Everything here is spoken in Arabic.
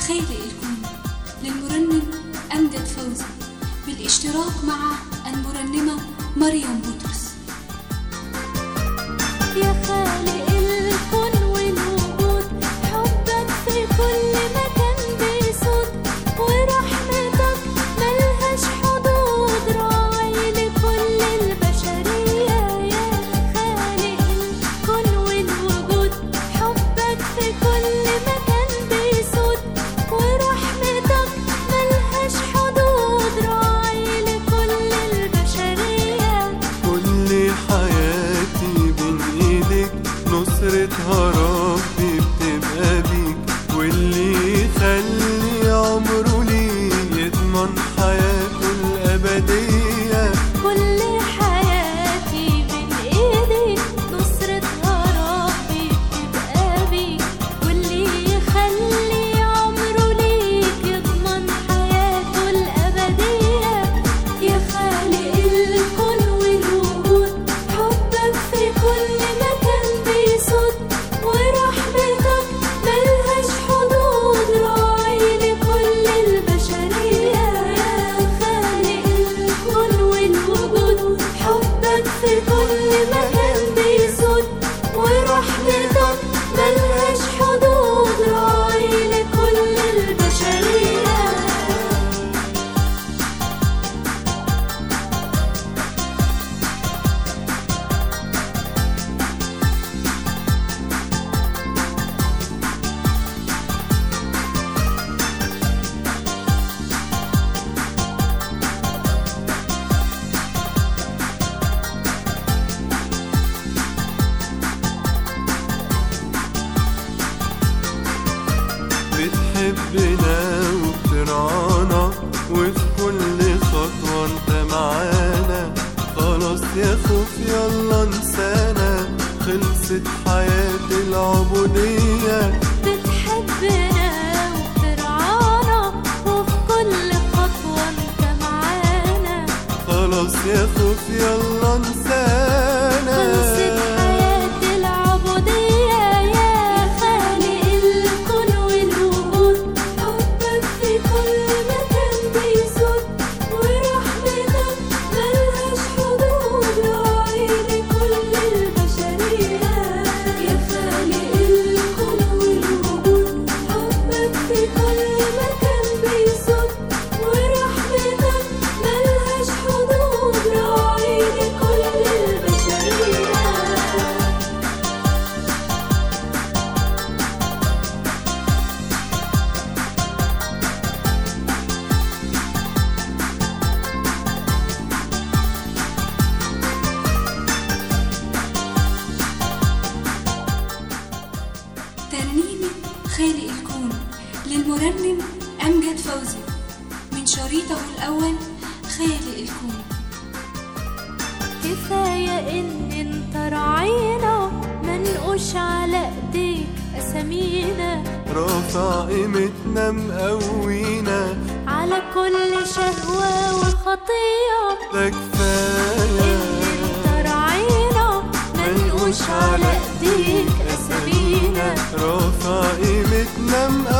خالق الكون للمرنم أمجد فوزي. بالاشتراك مع المرنمة مريم بطرس يا خالق beni. بتحبنا وبترعانا وفي كل خطوة انت معانا. خلاص يا خوف يلا انسانا. خلصت حياة العبودية. بتحبنا وبترعانا وفي كل خطوة انت معانا. خلاص يا خوف يلا انسانا. للمرنم أمجد فوزي. من شريطه الأول خالق الكون. كفاية إن أنت راعينا منقوش على إيديك أسامينا. رافع قيمتنا مقوينا. على كل شهوة وخطية. ده إن كفاية أنت راعينا منقوش على إيديك أسامينا. رافع قيمتنا مقوينا.